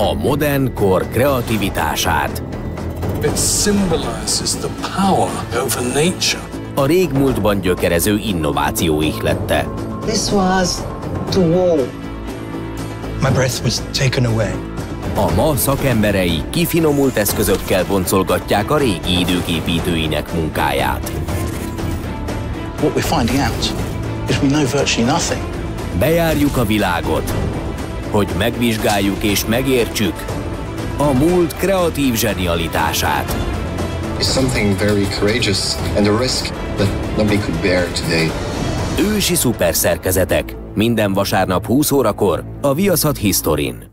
a modern kor kreativitását. It symbolizes the power over nature. A régmúltban gyökerező innováció ihlette. This was to war. My breath was taken away. A ma szakemberei kifinomult eszközökkel boncolgatják a régi idők építőinek munkáját. What we're finding out is we know virtually nothing. Bejárjuk a világot, hogy megvizsgáljuk és megértsük a múlt kreatív zsenialitását. something very courageous and a risk that nobody could bear today. Ősi szuperszerkezetek. Minden vasárnap 20 órakor a Viaszat Historin.